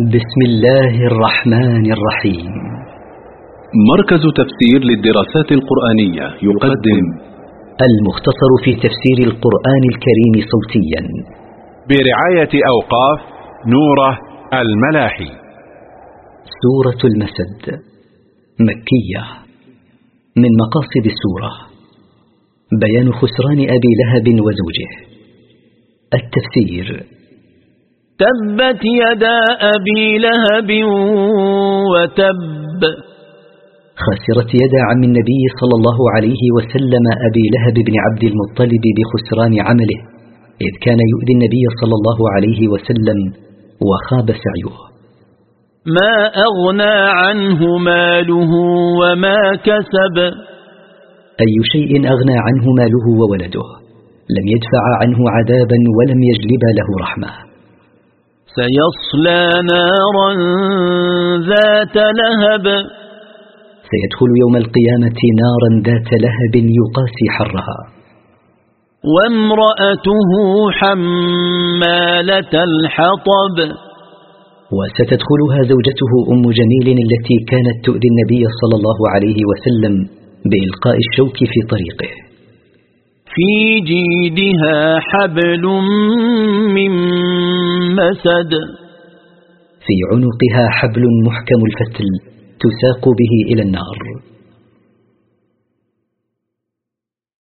بسم الله الرحمن الرحيم. مركز تفسير للدراسات القرآنية يقدم المختصر في تفسير القرآن الكريم صوتيا. برعاية أوقاف نوره الملاحي. سورة المسد مكية. من مقاصد السورة بيان خسران أبي لهب وزوجه. التفسير تبت يدا أبي لهب وتب. خسرت يد عم النبي صلى الله عليه وسلم أبي لهب بن عبد المطلب بخسران عمله إذ كان يؤذي النبي صلى الله عليه وسلم وخاب سعيه. ما أغنى عنه ماله وما كسب. أي شيء أغنى عنه ماله وولده؟ لم يدفع عنه عذابا ولم يجلب له رحمة. سيصلى نارا ذات لهب. سيدخل يوم القيامة نارا ذات لهب يقاسي حرها. وامرأته حمالة الحطب. وستدخلها زوجته أم جميل التي كانت تؤذي النبي صلى الله عليه وسلم بإلقاء الشوك في طريقه. في جيدها حبل من مسد. في عنقها حبل محكم الفتل تساق به إلى النار.